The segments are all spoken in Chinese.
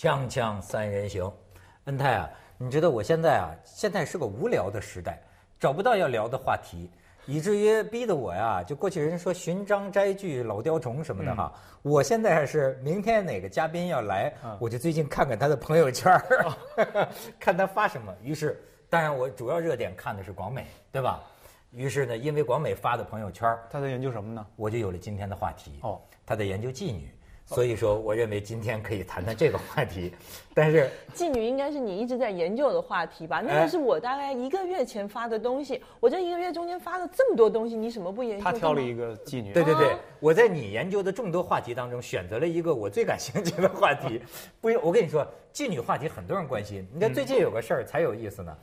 锵锵三人行，恩泰啊，你知道我现在啊，现在是个无聊的时代，找不到要聊的话题，以至于逼得我呀，就过去人说寻章摘句老雕虫什么的哈，我现在是明天哪个嘉宾要来，我就最近看看他的朋友圈儿，看他发什么。于是，当然我主要热点看的是广美，对吧？于是呢，因为广美发的朋友圈儿，他在研究什么呢？我就有了今天的话题。哦，他在研究妓女，所以说我认为今天可以谈谈这个话题。但是 妓女应该是你一直在研究的话题吧？那哎个是我大概一个月前发的东西。我这一个月中间发了这么多东西，你什么不研究？他挑了一。个妓女。对对对啊，我在你研究的众多话题当中选择了一个我最感兴趣的话题。不，我跟你说，妓女话题很多人关心。你看最近有个事儿才有意思呢，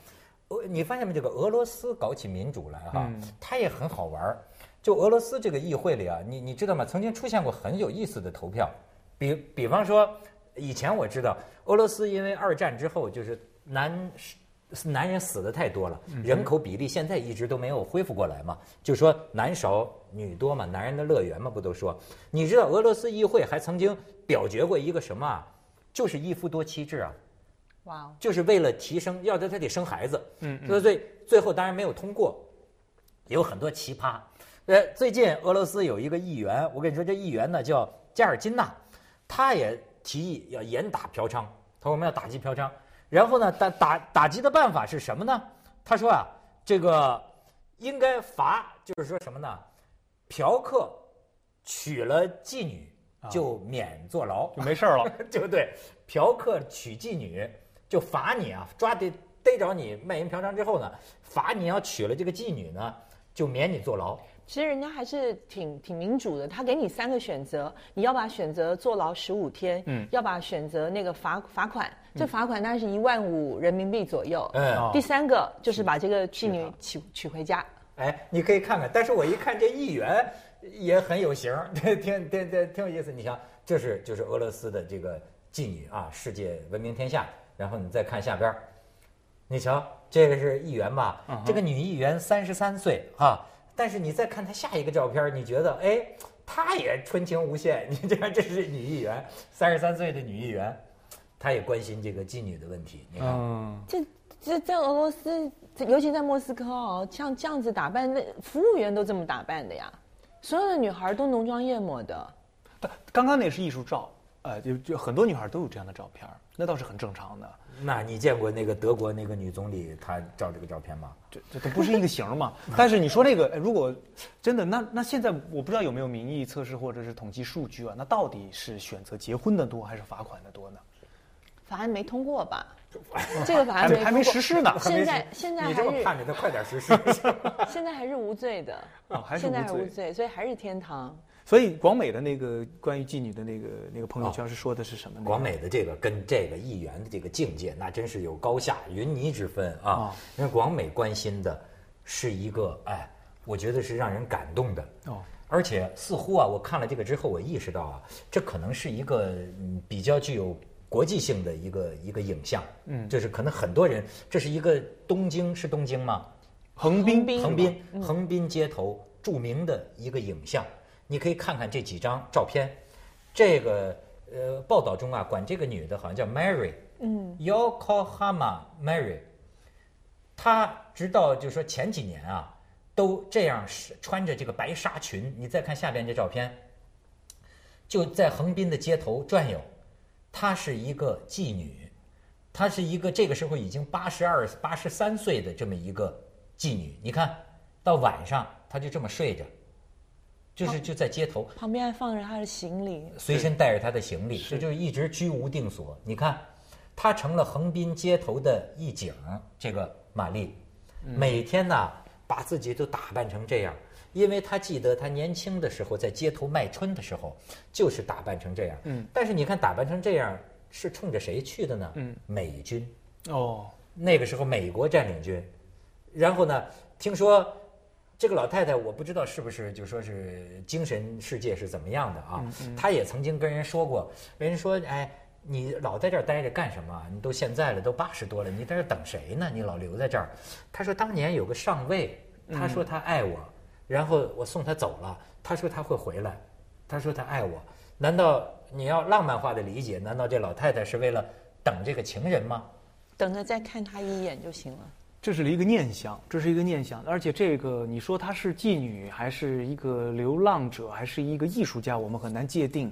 俄你发现没？这个俄罗斯搞起民主来哈，它也很好玩儿。就俄罗斯这个议会里啊，你你知道吗？曾经出现过很有意思的投票，比比方说，以前我知道俄罗斯因为二战之后就是男男人死的太多了，人口比例现在一直都没有恢复过来嘛，就说男少女多嘛，男人的乐园嘛，不都说？你知道俄罗斯议会还曾经表决过一个什么啊？就是一夫多妻制啊。哇哦，就是为了提升，要他他得生孩子，嗯所以最最后当然没有通过，有很多奇葩。呃，最近俄罗斯有一个议员，我跟你说，这议员呢叫加尔金娜，他也提议要严打嫖娼，他说我们要打击嫖娼，然后呢打打打击的办法是什么呢？他说啊，这个应该罚，就是说什么呢？嫖客娶了妓女就免坐牢，就没事儿了。对不对？嫖客娶妓女就罚你啊，抓得逮着你卖淫嫖娼之后呢，罚你要娶了这个妓女呢，就免你坐牢。其实人家还是挺挺民主的，他给你三个选择，你要把选择坐牢十五天，嗯要把选择那个罚罚款，这罚款大概是一万五人民币左右。嗯哦第三个就是把这个妓女娶娶回家。哎，你可以看看，但是我一看这议员也很有型儿，挺挺挺有意思。你想，这是就是俄罗斯的这个妓女啊，世界闻名天下。然后你再看下边儿，你瞧，这个是议员吧？嗯这个女议员三十三岁啊，但是你再看她下一个照片，你觉得哎，她也春情无限。你这看，这是女议员，三十三岁的女议员，她也关心这个妓女的问题。你看，嗯，这这在俄罗斯，尤其在莫斯科哦，像这样子打扮，那服务员都这么打扮的呀，所有的女孩都浓妆艳抹的。但刚刚那是艺术照，呃，就就很多女孩都有这样的照片，那倒是很正常的。那你见过那个德国那个女总理她照这个照片吗？这这都不是一个型儿嘛。但是你说那个，呃如果真的，那那现在我不知道有没有民意测试或者是统计数据啊？那到底是选择结婚的多还是罚款的多呢？法案没通过吧？这个法案还没还没实施呢。现在现在你这么还是盼着他快点实施。现在还是无罪的，啊，现在。还是无罪，所以还是天堂。所以广美的那个关于妓女的那个那个朋友圈是说的是什么呢？广美的这个跟这个议员的这个境界，那真是有高下云泥之分啊啊！因为广美关心的是一个，哎，我觉得是让人感动的。哦，而且似乎啊，我看了这个之后，我意识到啊，这可能是一个嗯比较具有国际性的一个一个影像。嗯就是可能很多人，这是一个东京是东京吗？横滨滨横滨横滨街头著名的一个影像，你可以看看这几张照片。这个呃报道中啊，管这个女的好像叫 Mary，嗯，Yokohama Mary，她直到就说前几年啊，都这样是穿着这个白纱裙。你再看下边这照片，就在横滨的街头转悠。她是一个妓女，她是一个这个时候已经八十二、八十三岁的这么一个妓女。你看到晚上，她就这么睡着，就是就在街头。旁边还放着他的行李。随身带着他的行李，这就是一直居无定所。你看，他成了横滨街头的一景。这个玛丽，每天呢把自己都打扮成这样，因为他记得他年轻的时候在街头卖春的时候，就是打扮成这样。嗯，但是你看打扮成这样是冲着谁去的呢？嗯，美军。哦，那个时候美国占领军，然后呢，听说这个老太太，我不知道是不是就说是精神世界是怎么样的啊？她也曾经跟人说过，人家说，哎，你老在这儿待着干什么？你都现在了，都八十多了，你在这儿等谁呢？你老留在这儿。她说当年有个上尉，他说他爱我，然后我送他走了，他说他会回来，他说他爱我。难道你要浪漫化的理解，难道这老太太是为了等这个情人吗？等着再看他一眼就行了。这是一个念想，这是一个念想，而且这个你说她是妓女，还是一个流浪者，还是一个艺术家，我们很难界定。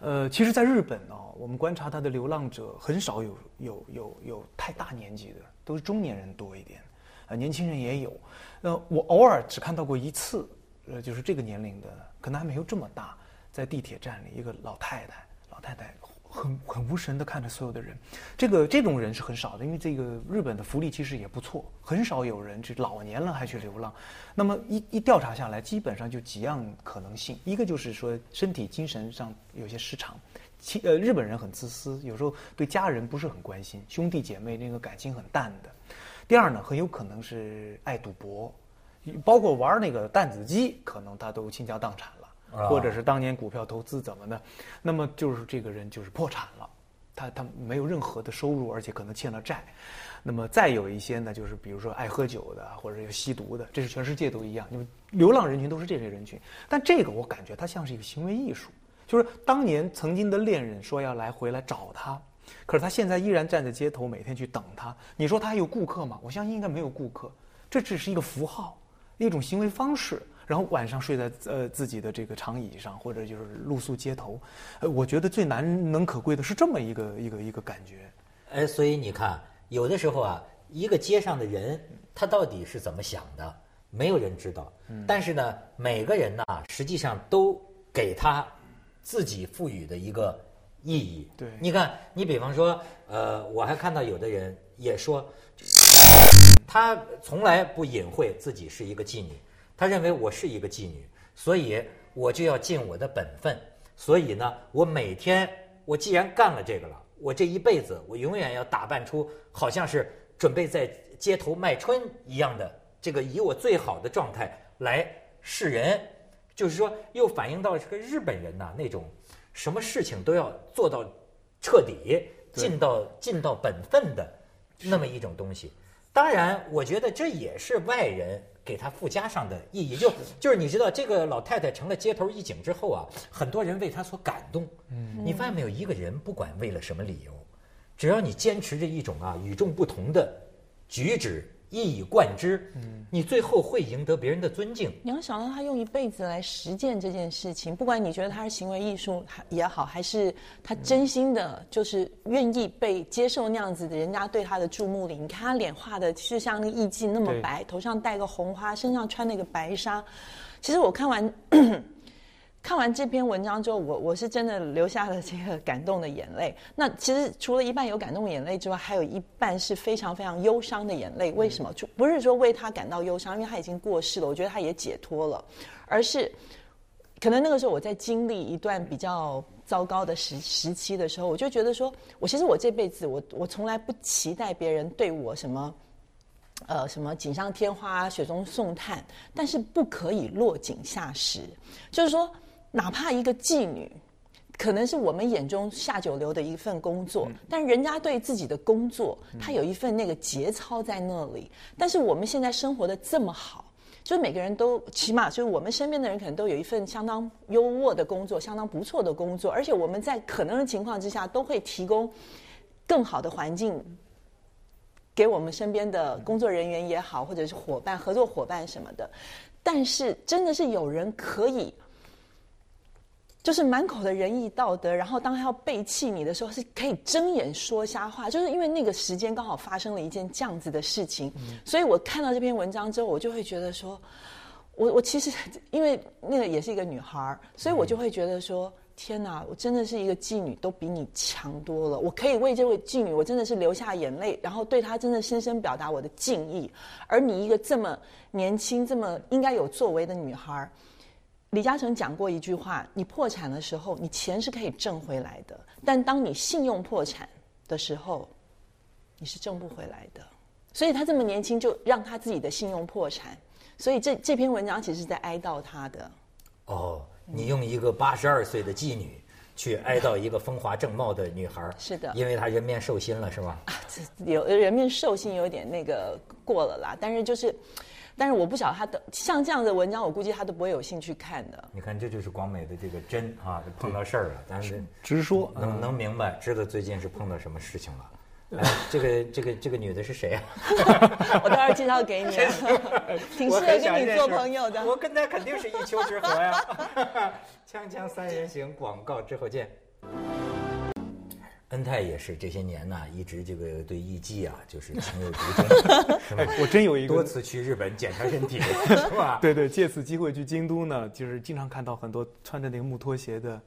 呃，其实，在日本呢、我们观察他的流浪者很少有有有有太大年纪的，都是中年人多一点，呃，年轻人也有。呃，我偶尔只看到过一次，呃，就是这个年龄的，可能还没有这么大，在地铁站里，一个老太太，老太太很很无神的看着所有的人，这个这种人是很少的，因为这个日本的福利其实也不错，很少有人这老年了还去流浪。那么一一调查下来，基本上就几样可能性，一个就是说身体精神上有些失常，其呃日本人很自私，有时候对家人不是很关心，兄弟姐妹那个感情很淡的。第二呢，很有可能是爱赌博，包括玩那个弹子机，可能他都倾家荡产了，或者是当年股票投资怎么的，那么就是这个人就是破产了，他他没有任何的收入，而且可能欠了债。那么再有一些呢，就是比如说爱喝酒的，或者有吸毒的，这是全世界都一样，因为流浪人群都是这类人群。但这个我感觉它像是一个行为艺术，就是当年曾经的恋人说要来回来找他，可是他现在依然站在街头，每天去等他。你说他还有顾客吗？我相信应该没有顾客，这只是一个符号，一种行为方式。然后晚上睡在呃自己的这个长椅上，或者就是露宿街头，呃，我觉得最难能可贵的是这么一个一个一个感觉。哎，所以你看，有的时候啊，一个街上的人，他到底是怎么想的，没有人知道。但是呢，每个人呢，实际上都给他自己赋予的一个意义。对你看，你比方说，呃，我还看到有的人也说，他从来不隐晦自己是一个妓女，他认为我是一个妓女，所以我就要尽我的本分。所以呢，我每天我既然干了这个了，我这一辈子我永远要打扮出好像是准备在街头卖春一样的这个以我最好的状态来示人，就是说又反映到这个日本人呐、那种什么事情都要做到彻底，尽到尽到本分的那么一种东西。当然，我觉得这也是外人给他附加上的意义。就就是你知道，这个老太太成了街头一景之后啊，很多人为她所感动。嗯，你发现没有？一个人不管为了什么理由，只要你坚持着一种啊与众不同的举止，一以贯之，嗯，你最后会赢得别人的尊敬。你要想到他用一辈子来实践这件事情，不管你觉得他是行为艺术也好，还是他真心的，就是愿意被接受那样子的人家对他的注目礼。你看他脸画的就像那个艺妓那么白，头上戴个红花，身上穿那个白纱。其实我看完看完这篇文章之后，我我是真的流下了这个感动的眼泪。那其实除了一半有感动的眼泪之外，还有一半是非常非常忧伤的眼泪。为什么？就不是说为他感到忧伤，因为他已经过世了，我觉得他也解脱了，而是可能那个时候我在经历一段比较糟糕的时时期的时候，我就觉得说，我其实我这辈子我我从来不期待别人对我什么。呃，什么锦上添花、雪中送炭，但是不可以落井下石。就是说，哪怕一个妓女，可能是我们眼中下九流的一份工作，但人家对自己的工作，他有一份那个节操在那里。但是我们现在生活的这么好，就是每个人都起码就是我们身边的人可能都有一份相当优渥的工作，相当不错的工作，而且我们在可能的情况之下都会提供更好的环境给我们身边的工作人员也好，或者是伙伴、合作伙伴什么的。但是真的是有人可以，就是满口的仁义道德，然后当他要背弃你的时候，是可以睁眼说瞎话。就是因为那个时间刚好发生了一件这样子的事情，所以我看到这篇文章之后，我就会觉得说，我我其实因为那个也是一个女孩儿，所以我就会觉得说。天哪，我真的是一个妓女，都比你强多了。我可以为这位妓女，我真的是流下眼泪，然后对她真的深深表达我的敬意。而你一个这么年轻、这么应该有作为的女孩儿，李嘉诚讲过一句话：你破产的时候，你钱是可以挣回来的；但当你信用破产的时候，你是挣不回来的。所以他这么年轻就让他自己的信用破产，所以这这篇文章其实是在哀悼他的。哦，你用一个八十二岁的妓女去哀悼一个风华正茂的女孩是的因为她人面兽心了，是吧？有人面兽心有点那个过了啦，但是就是但是我不晓得他的像这样的文章，我估计他都不会有兴趣看的。你看，这就是广美的这个真啊，碰到事儿了，但是直说，能能明白，知道最近是碰到什么事情了。哎，这个这个这个女的是谁啊？我待会儿介绍给你，挺适合跟你做朋友的。我跟她肯定是一丘之貉呀。锵锵三人行，广告之后见。恩泰也是这些年呢，一直这个对艺伎啊，就是情有独钟？我真有一个多次去日本检查身体，是吧？对对，借此机会去京都呢，就是经常看到很多穿着那个木拖鞋的，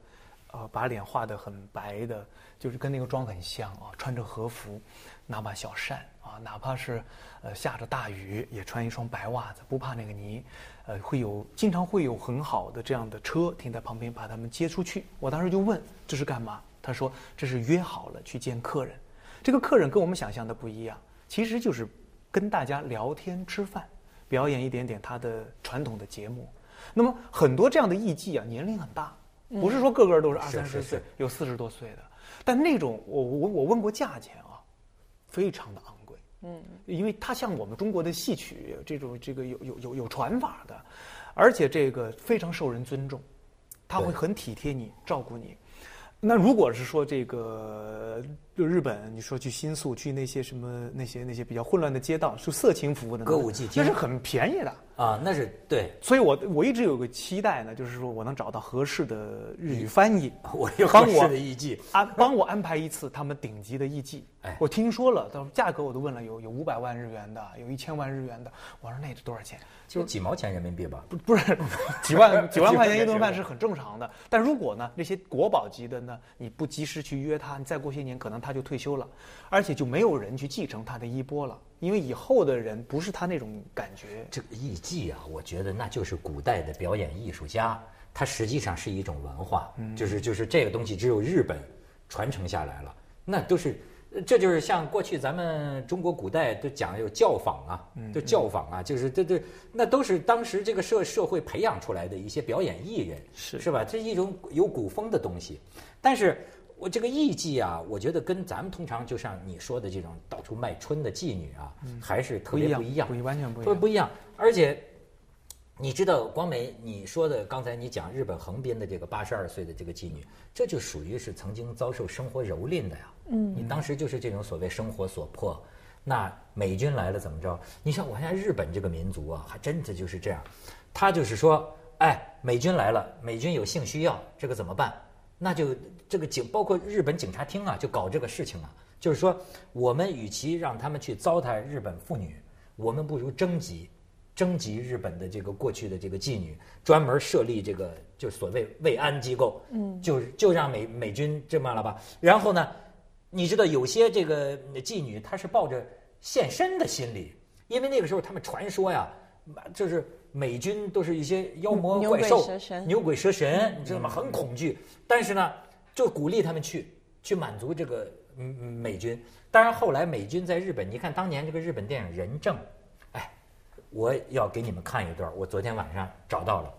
呃，把脸画得很白的。就是跟那个妆很像啊，穿着和服，拿把小扇啊，哪怕是呃下着大雨，也穿一双白袜子，不怕那个泥。呃，会有经常会有很好的这样的车停在旁边，把他们接出去。我当时就问这是干嘛？他说这是约好了去见客人。这个客人跟我们想象的不一样，其实就是跟大家聊天吃饭，表演一点点他的传统的节目。那么很多这样的艺伎啊，年龄很大，不是说个个都是二三十岁，有四十多岁的。但那种我我我问过价钱啊，非常的昂贵，嗯，因为它像我们中国的戏曲这种这个有有有有传法的，而且这个非常受人尊重，他会很体贴你照顾你。那如果是说这个就日本，你说去新宿去那些什么那些那些比较混乱的街道，是色情服务的歌舞伎那是很便宜的。啊，那是对，所以我我一直有个期待呢，就是说我能找到合适的日语翻译，我有合适的艺伎安帮我安排一次他们顶级的艺伎。哎，我听说了，到价格我都问了，有有五百万日元的，有一千万日元的。我说那是多少钱？就几毛钱人民币吧？不不是，几万 几万块钱一顿饭是很正常的。但如果呢，那些国宝级的呢，你不及时去约他，你再过些年可能他就退休了，而且就没有人去继承他的衣钵了。因为以后的人不是他那种感觉。这个艺伎啊，我觉得那就是古代的表演艺术家，它实际上是一种文化，就是就是这个东西只有日本传承下来了。那都是，这就是像过去咱们中国古代都讲有教坊啊，就教坊啊，就是这这那都是当时这个社社会培养出来的一些表演艺人，是是吧？这是一种有古风的东西，但是。我这个艺妓啊，我觉得跟咱们通常就像你说的这种到处卖春的妓女啊，还是特别不一样，不完全不一样，不一样。而且，你知道光美你说的刚才你讲日本横滨的这个八十二岁的这个妓女，这就属于是曾经遭受生活蹂躏的呀。嗯，你当时就是这种所谓生活所迫。那美军来了怎么着？你像我现在日本这个民族啊，还真的就是这样。他就是说，哎，美军来了，美军有性需要，这个怎么办？那就这个警，包括日本警察厅啊，就搞这个事情啊。就是说，我们与其让他们去糟蹋日本妇女，我们不如征集，征集日本的这个过去的这个妓女，专门设立这个就所谓慰安机构。嗯，就就让美美军这么了吧。然后呢，你知道有些这个妓女她是抱着献身的心理，因为那个时候他们传说呀，就是。美军都是一些妖魔怪兽、牛鬼蛇神，你知道吗？很恐惧，但是呢，就鼓励他们去，去满足这个美军。当然后来美军在日本，你看当年这个日本电影《人证》，哎，我要给你们看一段，我昨天晚上找到了。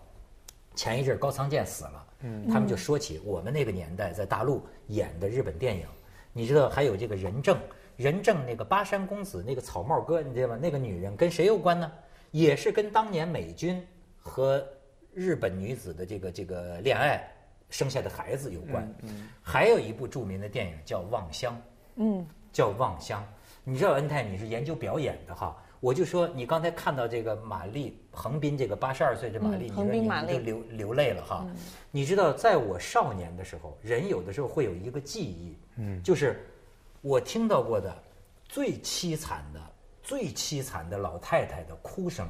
前一阵高仓健死了，嗯，他们就说起我们那个年代在大陆演的日本电影，你知道还有这个《人证》，《人证》那个巴山公子那个草帽哥，你知道吗？那个女人跟谁有关呢？也是跟当年美军和日本女子的这个这个恋爱生下的孩子有关。嗯，还有一部著名的电影叫《望乡》。嗯，叫《望乡》。你知道恩泰，你是研究表演的哈？我就说，你刚才看到这个玛丽横滨这个八十二岁的玛丽，你说你就流流泪了哈。你知道，在我少年的时候，人有的时候会有一个记忆，嗯，就是我听到过的最凄惨的。最凄惨的老太太的哭声，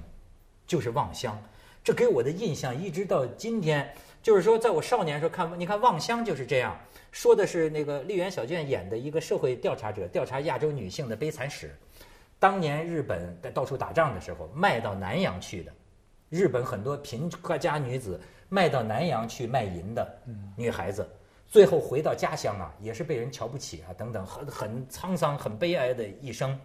就是《望乡》，这给我的印象一直到今天。就是说，在我少年时候看，你看《望乡》就是这样说的是那个丽媛小娟演的一个社会调查者，调查亚洲女性的悲惨史。当年日本在到处打仗的时候，卖到南洋去的，日本很多贫家女子卖到南洋去卖淫的女孩子，最后回到家乡啊，也是被人瞧不起啊，等等，很很沧桑、很悲哀的一生。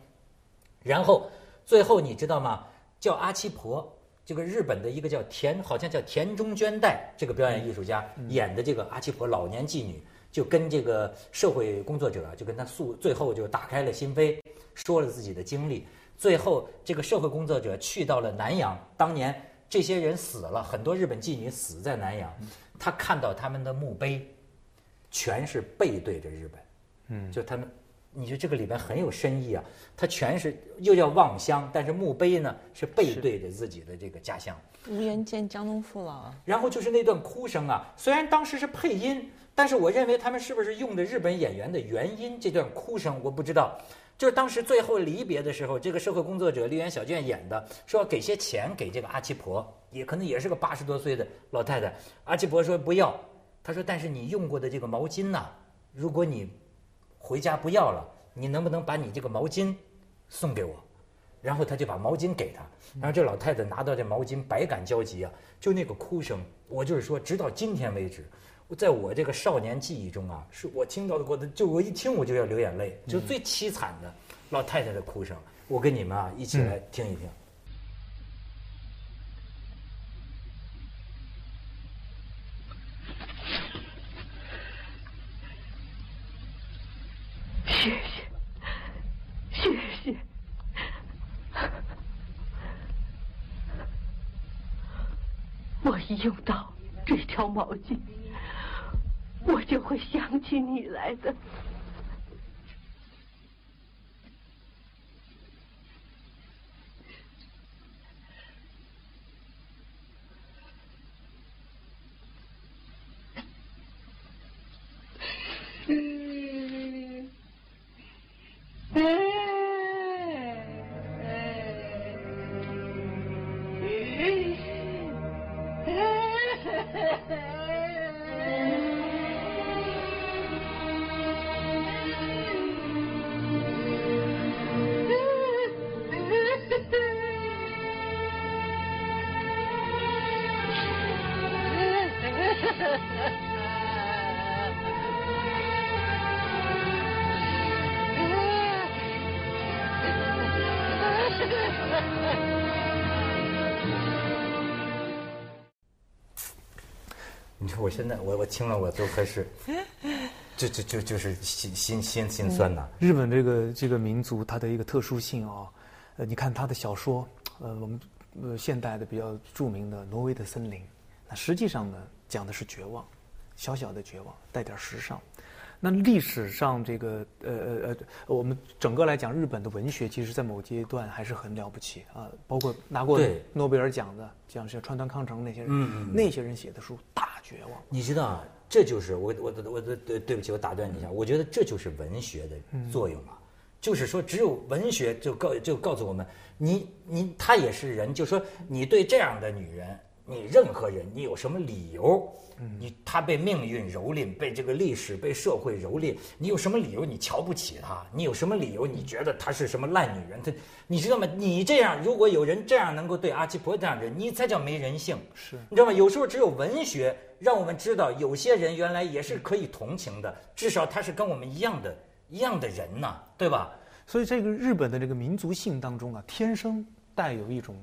然后，最后你知道吗？叫阿七婆，这个日本的一个叫田，好像叫田中绢代，这个表演艺术家演的这个阿七婆老年妓女，就跟这个社会工作者就跟他诉，最后就打开了心扉，说了自己的经历。最后这个社会工作者去到了南洋，当年这些人死了很多日本妓女死在南洋，他看到他们的墓碑，全是背对着日本，嗯，就他们。你说这个里边很有深意啊，它全是又叫望乡，但是墓碑呢是背对着自己的这个家乡。无颜见江东父老。然后就是那段哭声啊，虽然当时是配音，但是我认为他们是不是用的日本演员的原音？这段哭声我不知道。就是当时最后离别的时候，这个社会工作者丽园小娟演的，说要给些钱给这个阿七婆，也可能也是个八十多岁的老太太。阿七婆说不要，她说但是你用过的这个毛巾呐，如果你。回家不要了，你能不能把你这个毛巾送给我？然后他就把毛巾给他，然后这老太太拿到这毛巾，百感交集啊，就那个哭声，我就是说，直到今天为止，在我这个少年记忆中啊，是我听到的过的，就我一听我就要流眼泪，就最凄惨的老太太的哭声，我跟你们啊一起来听一听。一用到这条毛巾，我就会想起 你。说我现在我我听了我都开始，就就就就是心心心心酸呐。日本这个这个民族它的一个特殊性啊，呃，你看他的小说，呃，我们呃现代的比较著名的《挪威的森林》，那实际上呢讲的是绝望，小小的绝望，带点时尚。那历史上这个呃呃呃，我们整个来讲，日本的文学其实，在某阶段还是很了不起啊，包括拿过诺贝尔奖的，像是川端康成那些人，那些人写的书大绝望。你知道，这就是我我我的对对不起，我打断你一下，我觉得这就是文学的作用啊，就是说，只有文学就告就告诉我们，你你他也是人，就说你对这样的女人，你任何人，你有什么理由？你他被命运蹂躏，被这个历史、被社会蹂躏，你有什么理由你瞧不起他？你有什么理由你觉得他是什么烂女人？他，你知道吗？你这样，如果有人这样能够对阿基婆这样的人，你才叫没人性。是，你知道吗？有时候只有文学让我们知道，有些人原来也是可以同情的，至少他是跟我们一样的一样的人呐，对吧？所以这个日本的这个民族性当中啊，天生带有一种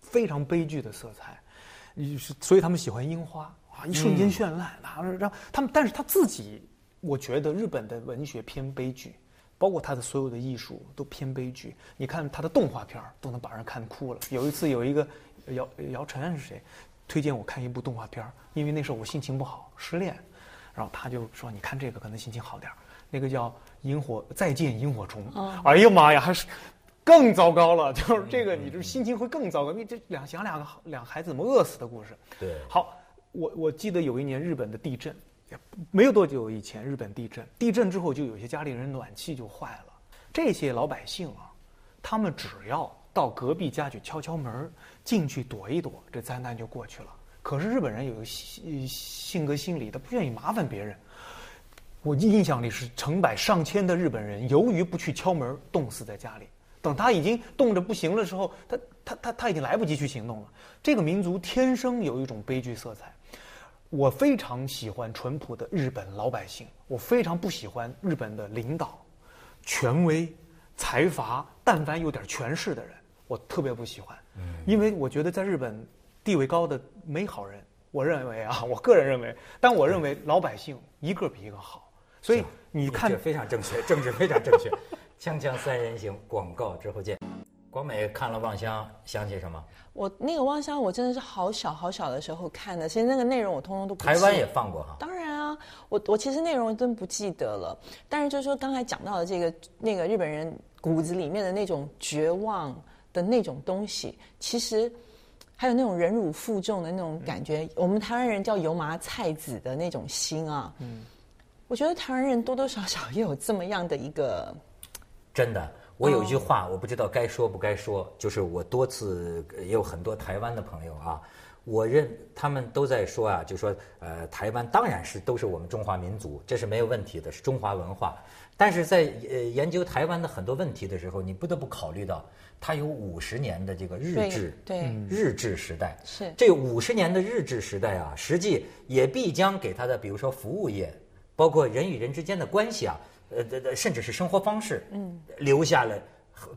非常悲剧的色彩，所以他们喜欢樱花。啊！一瞬间绚烂，然后让他们，但是他自己，我觉得日本的文学偏悲剧，包括他的所有的艺术都偏悲剧。你看他的动画片都能把人看哭了。有一次有一个姚姚晨是谁，推荐我看一部动画片因为那时候我心情不好，失恋，然后他就说：“你看这个可能心情好点那个叫《萤火再见萤火虫》。哎呀妈呀，还是更糟糕了。就是这个，你这心情会更糟糕。因为这两讲两个两孩子怎么饿死的故事。对，好。我我记得有一年日本的地震，没有多久以前日本地震，地震之后就有些家里人暖气就坏了，这些老百姓啊，他们只要到隔壁家去敲敲门，进去躲一躲，这灾难就过去了。可是日本人有个性性格心理，他不愿意麻烦别人。我印象里是成百上千的日本人，由于不去敲门，冻死在家里。等他已经冻着不行的时候，他他他他已经来不及去行动了。这个民族天生有一种悲剧色彩。我非常喜欢淳朴的日本老百姓，我非常不喜欢日本的领导、权威、财阀，但凡有点权势的人，我特别不喜欢。嗯，因为我觉得在日本地位高的没好人。我认为啊，我个人认为，但我认为老百姓一个比一个好。所以你看，非常正确，政治非常正确。锵锵三人行，广告之后见。广美看了《望乡》，想起什么？我那个《望乡》，我真的是好小好小的时候看的，其实那个内容我通通都。台湾也放过哈。当然啊，我我其实内容真不记得了，但是就是说刚才讲到的这个那个日本人骨子里面的那种绝望的那种东西，其实还有那种忍辱负重的那种感觉，我们台湾人叫油麻菜籽的那种心啊。嗯，我觉得台湾人多多少少也有这么样的一个。真的，我有一句话，我不知道该说不该说，就是我多次也有很多台湾的朋友啊，我认他们都在说啊，就说呃，台湾当然是都是我们中华民族，这是没有问题的，是中华文化。但是在呃研究台湾的很多问题的时候，你不得不考虑到，它有五十年的这个日治，对日治时代是这五十年的日治时代啊，实际也必将给它的比如说服务业，包括人与人之间的关系啊。呃，甚至是生活方式，嗯，留下了，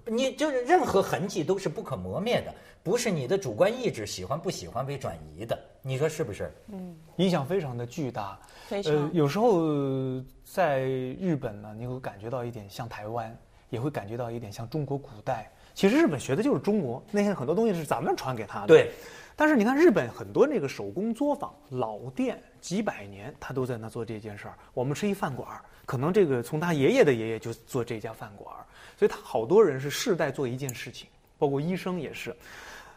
你就是任何痕迹都是不可磨灭的，不是你的主观意志喜欢不喜欢被转移的，你说是不是？嗯，影响非常的巨大。非常。有时候在日本呢，你会感觉到一点像台湾，也会感觉到一点像中国古代。其实日本学的就是中国，那些很多东西是咱们传给他的。对。但是你看日本很多那个手工作坊老店，几百年他都在那做这件事儿。我们是一饭馆儿。可能这个从他爷爷的爷爷就做这家饭馆所以他好多人是世代做一件事情，包括医生也是。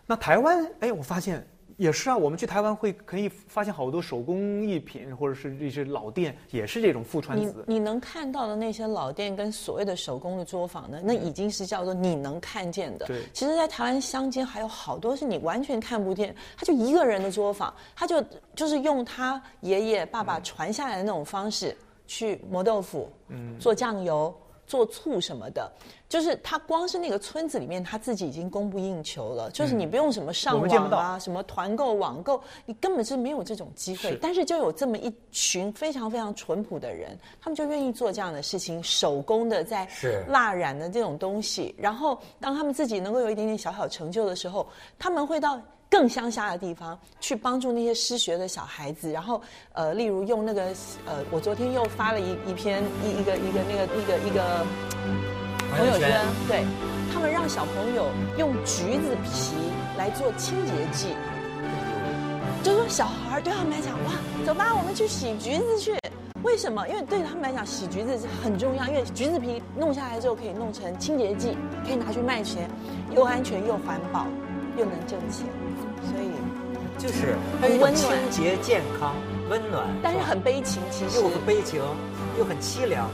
那台湾，哎，我发现也是啊。我们去台湾会可以发现好多手工艺品，或者是这些老店，也是这种父传子。你你能看到的那些老店跟所谓的手工的作坊呢，那已经是叫做你能看见的。对。其实，在台湾乡间还有好多是你完全看不见，他就一个人的作坊，他就就是用他爷爷爸爸传下来的那种方式。去磨豆腐，嗯，做酱油、做醋什么的，就是他光是那个村子里面，他自己已经供不应求了。就是你不用什么上网啊，什么团购、网购，你根本是没有这种机会。但是就有这么一群非常非常淳朴的人，他们就愿意做这样的事情，手工的在蜡染的这种东西。然后当他们自己能够有一点点小小成就的时候，他们会到。更乡下的地方去帮助那些失学的小孩子，然后呃，例如用那个呃，我昨天又发了一一篇一一个一个那个一个一个朋友圈，对他们让小朋友用橘子皮来做清洁剂，就说小孩对他们来讲，哇，走吧，我们去洗橘子去。为什么？因为对他们来讲，洗橘子是很重要，因为橘子皮弄下来之后可以弄成清洁剂，可以拿去卖钱，又安全又环保，又能挣钱。所以，就是很温暖、清洁、健康、温暖，但是很悲情，其实又很悲情，又很凄凉。